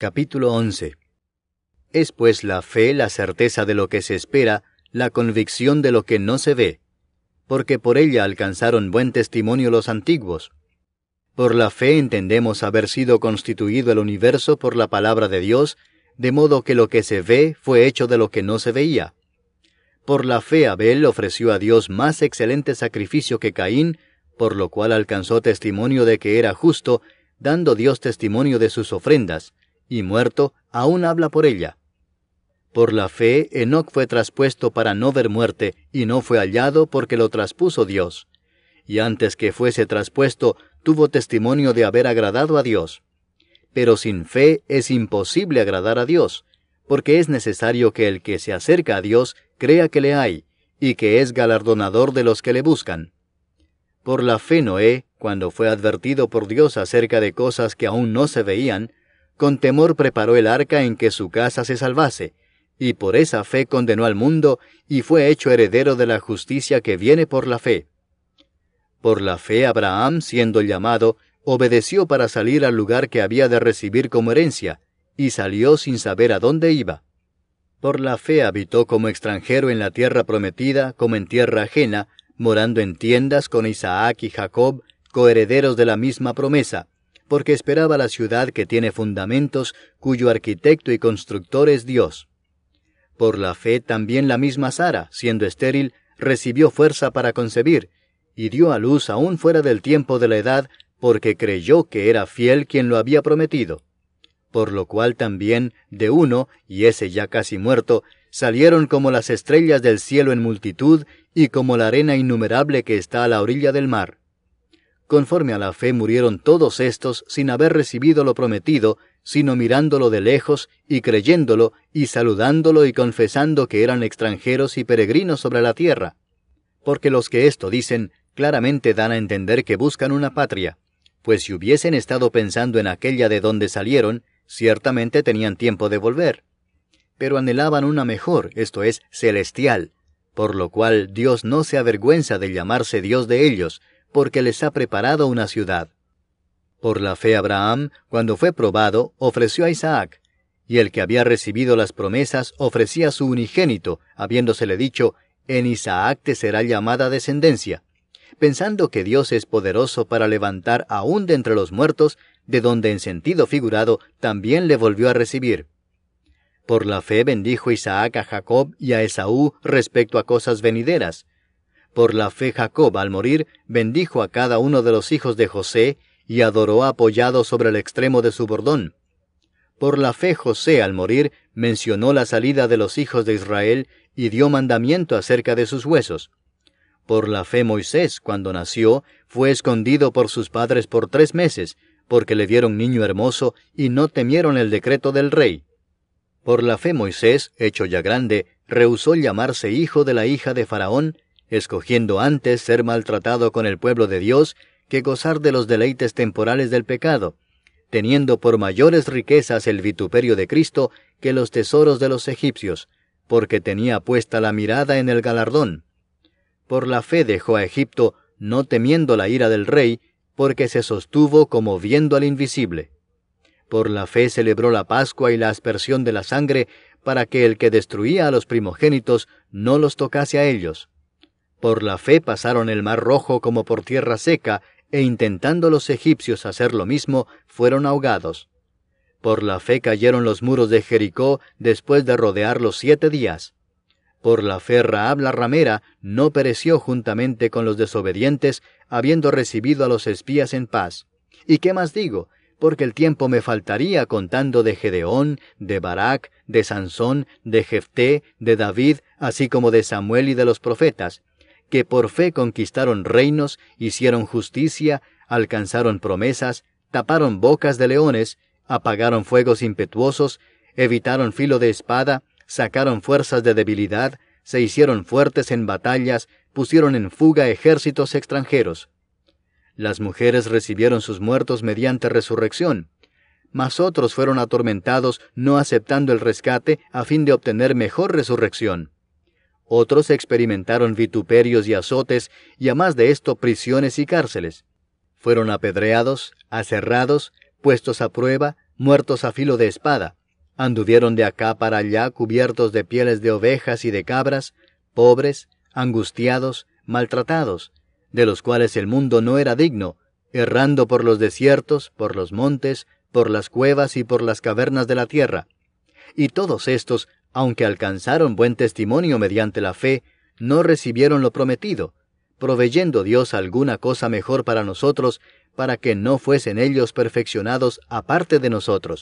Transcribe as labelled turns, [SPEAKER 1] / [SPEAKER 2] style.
[SPEAKER 1] Capítulo 11 Es pues la fe la certeza de lo que se espera, la convicción de lo que no se ve, porque por ella alcanzaron buen testimonio los antiguos. Por la fe entendemos haber sido constituido el universo por la palabra de Dios, de modo que lo que se ve fue hecho de lo que no se veía. Por la fe Abel ofreció a Dios más excelente sacrificio que Caín, por lo cual alcanzó testimonio de que era justo, dando Dios testimonio de sus ofrendas, y muerto, aún habla por ella. Por la fe, Enoc fue traspuesto para no ver muerte, y no fue hallado porque lo traspuso Dios. Y antes que fuese traspuesto, tuvo testimonio de haber agradado a Dios. Pero sin fe es imposible agradar a Dios, porque es necesario que el que se acerca a Dios crea que le hay, y que es galardonador de los que le buscan. Por la fe Noé, cuando fue advertido por Dios acerca de cosas que aún no se veían, con temor preparó el arca en que su casa se salvase, y por esa fe condenó al mundo y fue hecho heredero de la justicia que viene por la fe. Por la fe Abraham, siendo llamado, obedeció para salir al lugar que había de recibir como herencia, y salió sin saber a dónde iba. Por la fe habitó como extranjero en la tierra prometida, como en tierra ajena, morando en tiendas con Isaac y Jacob, coherederos de la misma promesa, porque esperaba la ciudad que tiene fundamentos, cuyo arquitecto y constructor es Dios. Por la fe también la misma Sara, siendo estéril, recibió fuerza para concebir, y dio a luz aún fuera del tiempo de la edad, porque creyó que era fiel quien lo había prometido. Por lo cual también, de uno, y ese ya casi muerto, salieron como las estrellas del cielo en multitud, y como la arena innumerable que está a la orilla del mar. Conforme a la fe murieron todos estos sin haber recibido lo prometido, sino mirándolo de lejos y creyéndolo y saludándolo y confesando que eran extranjeros y peregrinos sobre la tierra. Porque los que esto dicen claramente dan a entender que buscan una patria, pues si hubiesen estado pensando en aquella de donde salieron, ciertamente tenían tiempo de volver. Pero anhelaban una mejor, esto es, celestial, por lo cual Dios no se avergüenza de llamarse Dios de ellos, porque les ha preparado una ciudad. Por la fe Abraham, cuando fue probado, ofreció a Isaac, y el que había recibido las promesas ofrecía a su unigénito, habiéndosele dicho, en Isaac te será llamada descendencia, pensando que Dios es poderoso para levantar aún de entre los muertos, de donde en sentido figurado también le volvió a recibir. Por la fe bendijo Isaac a Jacob y a Esaú respecto a cosas venideras, por la fe Jacob al morir bendijo a cada uno de los hijos de José y adoró apoyado sobre el extremo de su bordón. Por la fe José al morir mencionó la salida de los hijos de Israel y dio mandamiento acerca de sus huesos. Por la fe Moisés, cuando nació, fue escondido por sus padres por tres meses, porque le vieron niño hermoso y no temieron el decreto del rey. Por la fe Moisés, hecho ya grande, rehusó llamarse hijo de la hija de Faraón, escogiendo antes ser maltratado con el pueblo de Dios que gozar de los deleites temporales del pecado, teniendo por mayores riquezas el vituperio de Cristo que los tesoros de los egipcios, porque tenía puesta la mirada en el galardón. Por la fe dejó a Egipto, no temiendo la ira del rey, porque se sostuvo como viendo al invisible. Por la fe celebró la Pascua y la aspersión de la sangre, para que el que destruía a los primogénitos no los tocase a ellos. Por la fe pasaron el mar rojo como por tierra seca, e intentando los egipcios hacer lo mismo, fueron ahogados. Por la fe cayeron los muros de Jericó después de rodearlos siete días. Por la fe Raab la ramera no pereció juntamente con los desobedientes, habiendo recibido a los espías en paz. ¿Y qué más digo? Porque el tiempo me faltaría contando de Gedeón, de Barak, de Sansón, de Jefté, de David, así como de Samuel y de los profetas, que por fe conquistaron reinos, hicieron justicia, alcanzaron promesas, taparon bocas de leones, apagaron fuegos impetuosos, evitaron filo de espada, sacaron fuerzas de debilidad, se hicieron fuertes en batallas, pusieron en fuga ejércitos extranjeros. Las mujeres recibieron sus muertos mediante resurrección, mas otros fueron atormentados no aceptando el rescate a fin de obtener mejor resurrección. Otros experimentaron vituperios y azotes, y a más de esto prisiones y cárceles. Fueron apedreados, aserrados, puestos a prueba, muertos a filo de espada, anduvieron de acá para allá cubiertos de pieles de ovejas y de cabras, pobres, angustiados, maltratados, de los cuales el mundo no era digno, errando por los desiertos, por los montes, por las cuevas y por las cavernas de la tierra. Y todos estos, aunque alcanzaron buen testimonio mediante la fe, no recibieron lo prometido, proveyendo Dios alguna cosa mejor para nosotros, para que no fuesen ellos perfeccionados aparte de nosotros.